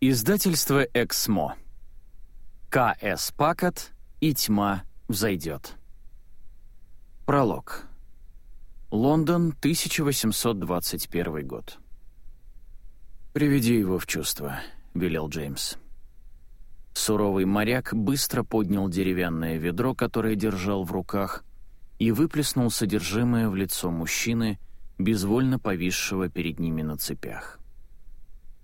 Издательство «Эксмо». К.С. Пакот и «Тьма взойдет». Пролог. Лондон, 1821 год. «Приведи его в чувство», — велел Джеймс. Суровый моряк быстро поднял деревянное ведро, которое держал в руках, и выплеснул содержимое в лицо мужчины, безвольно повисшего перед ними на цепях.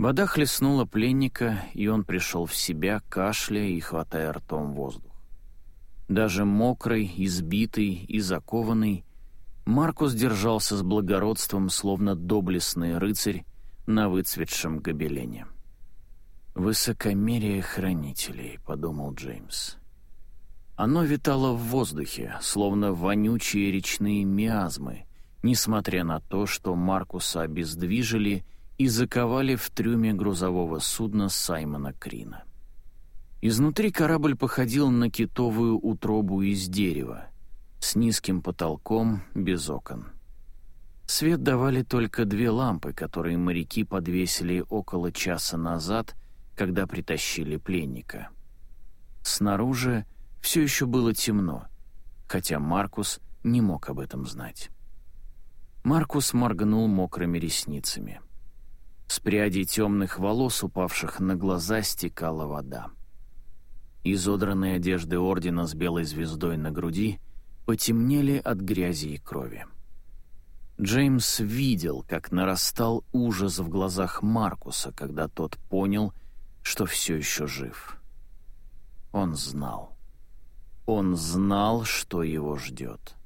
Вода хлестнула пленника, и он пришел в себя, кашляя и хватая ртом воздух. Даже мокрый, избитый и закованный, Маркус держался с благородством, словно доблестный рыцарь на выцветшем гобелене. «Высокомерие хранителей», — подумал Джеймс. Оно витало в воздухе, словно вонючие речные миазмы, несмотря на то, что Маркуса обездвижили — и заковали в трюме грузового судна Саймона Крина. Изнутри корабль походил на китовую утробу из дерева, с низким потолком, без окон. Свет давали только две лампы, которые моряки подвесили около часа назад, когда притащили пленника. Снаружи все еще было темно, хотя Маркус не мог об этом знать. Маркус моргнул мокрыми ресницами. С прядей темных волос, упавших на глаза, стекала вода. Изодранные одежды ордена с белой звездой на груди потемнели от грязи и крови. Джеймс видел, как нарастал ужас в глазах Маркуса, когда тот понял, что все еще жив. Он знал. Он знал, что его ждет.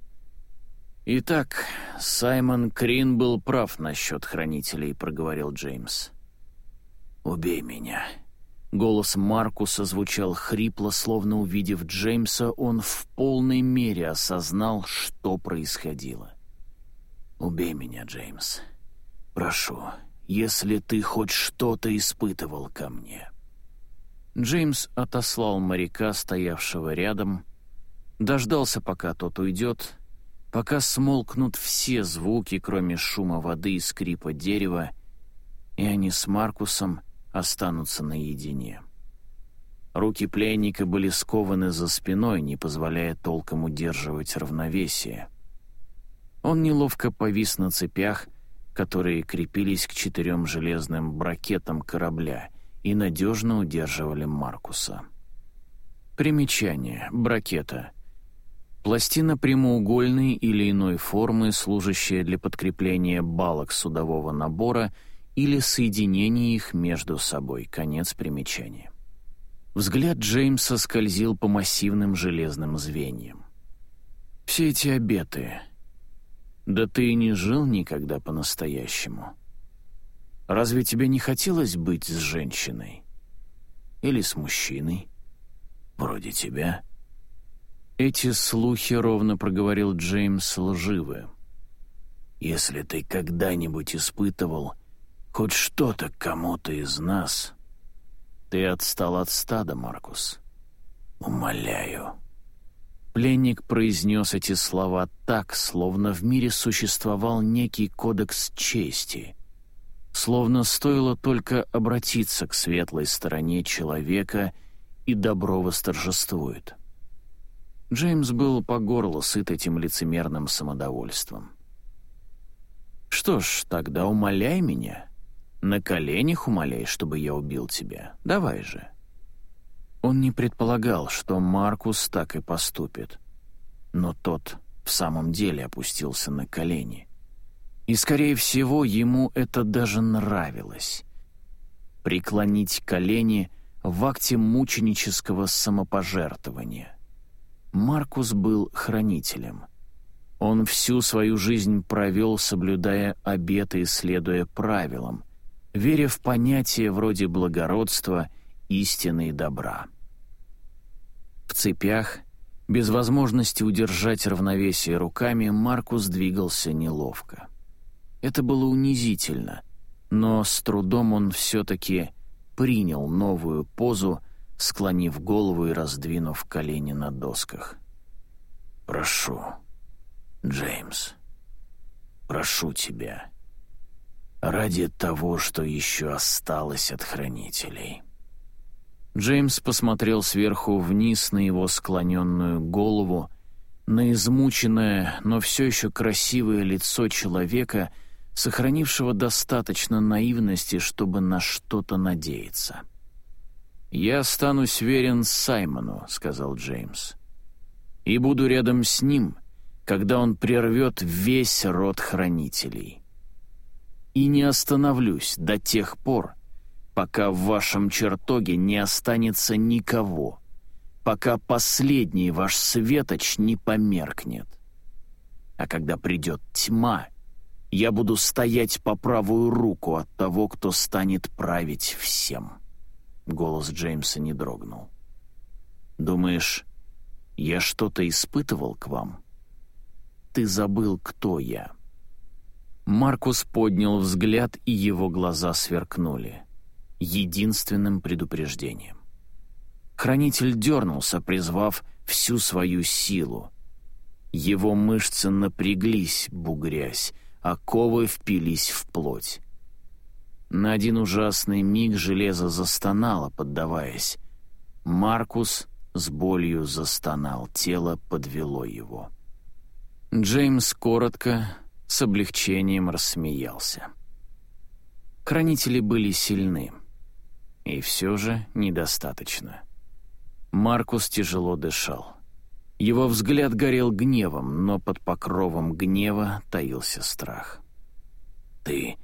«Итак, Саймон Крин был прав насчет хранителей», — проговорил Джеймс. «Убей меня». Голос Маркуса звучал хрипло, словно увидев Джеймса, он в полной мере осознал, что происходило. «Убей меня, Джеймс. Прошу, если ты хоть что-то испытывал ко мне». Джеймс отослал моряка, стоявшего рядом, дождался, пока тот уйдет, пока смолкнут все звуки, кроме шума воды и скрипа дерева, и они с Маркусом останутся наедине. Руки пленника были скованы за спиной, не позволяя толком удерживать равновесие. Он неловко повис на цепях, которые крепились к четырем железным бракетам корабля и надежно удерживали Маркуса. Примечание. Бракета — Пластина прямоугольной или иной формы, служащая для подкрепления балок судового набора или соединения их между собой. Конец примечания. Взгляд Джеймса скользил по массивным железным звеньям. «Все эти обеты. Да ты и не жил никогда по-настоящему. Разве тебе не хотелось быть с женщиной? Или с мужчиной? Вроде тебя?» «Эти слухи, — ровно проговорил Джеймс, — лживы. Если ты когда-нибудь испытывал хоть что-то кому-то из нас, ты отстал от стада, Маркус. Умоляю». Пленник произнес эти слова так, словно в мире существовал некий кодекс чести, словно стоило только обратиться к светлой стороне человека, и добро восторжествует. Джеймс был по горло сыт этим лицемерным самодовольством. «Что ж, тогда умоляй меня. На коленях умоляй, чтобы я убил тебя. Давай же». Он не предполагал, что Маркус так и поступит. Но тот в самом деле опустился на колени. И, скорее всего, ему это даже нравилось. Преклонить колени в акте мученического самопожертвования. Маркус был хранителем. Он всю свою жизнь провел, соблюдая обеты и следуя правилам, веря в понятия вроде благородства, истины и добра. В цепях, без возможности удержать равновесие руками, Маркус двигался неловко. Это было унизительно, но с трудом он все-таки принял новую позу, склонив голову и раздвинув колени на досках. «Прошу, Джеймс, прошу тебя, ради того, что еще осталось от хранителей». Джеймс посмотрел сверху вниз на его склоненную голову, на измученное, но все еще красивое лицо человека, сохранившего достаточно наивности, чтобы на что-то надеяться. «Я останусь верен Саймону», — сказал Джеймс, — «и буду рядом с ним, когда он прервет весь род хранителей. И не остановлюсь до тех пор, пока в вашем чертоге не останется никого, пока последний ваш светоч не померкнет. А когда придет тьма, я буду стоять по правую руку от того, кто станет править всем». Голос Джеймса не дрогнул. «Думаешь, я что-то испытывал к вам? Ты забыл, кто я». Маркус поднял взгляд, и его глаза сверкнули. Единственным предупреждением. Хранитель дернулся, призвав всю свою силу. Его мышцы напряглись, бугрясь, а ковы впились в плоть. На один ужасный миг железо застонало, поддаваясь. Маркус с болью застонал, тело подвело его. Джеймс коротко, с облегчением рассмеялся. Хранители были сильны, и все же недостаточно. Маркус тяжело дышал. Его взгляд горел гневом, но под покровом гнева таился страх. «Ты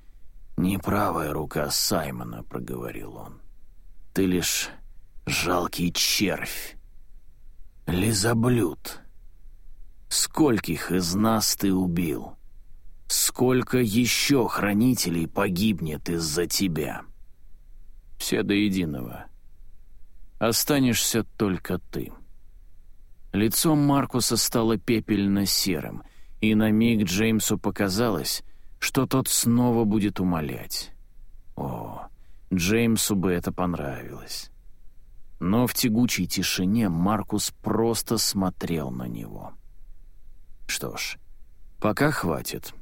«Не правая рука Саймона», — проговорил он. «Ты лишь жалкий червь. Лизоблюд. Скольких из нас ты убил? Сколько еще хранителей погибнет из-за тебя?» «Все до единого. Останешься только ты». Лицо Маркуса стало пепельно-серым, и на миг Джеймсу показалось, что тот снова будет умолять. О, Джеймсу бы это понравилось. Но в тягучей тишине Маркус просто смотрел на него. Что ж, пока хватит.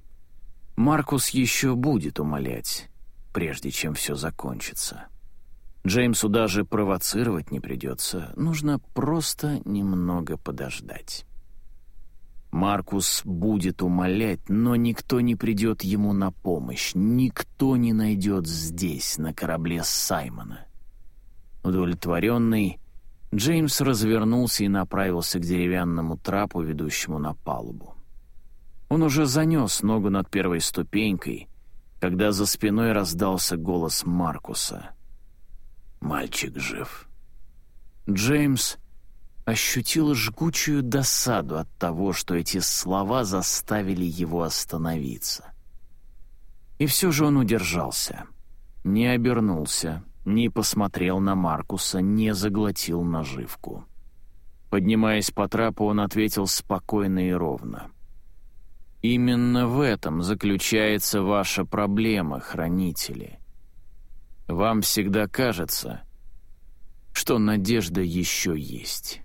Маркус еще будет умолять, прежде чем все закончится. Джеймсу даже провоцировать не придется, нужно просто немного подождать. Маркус будет умолять, но никто не придет ему на помощь, никто не найдет здесь, на корабле Саймона. Удовлетворенный, Джеймс развернулся и направился к деревянному трапу, ведущему на палубу. Он уже занес ногу над первой ступенькой, когда за спиной раздался голос Маркуса. «Мальчик жив». Джеймс ощутил жгучую досаду от того, что эти слова заставили его остановиться. И все же он удержался, не обернулся, не посмотрел на Маркуса, не заглотил наживку. Поднимаясь по трапу, он ответил спокойно и ровно. «Именно в этом заключается ваша проблема, хранители. Вам всегда кажется, что надежда еще есть».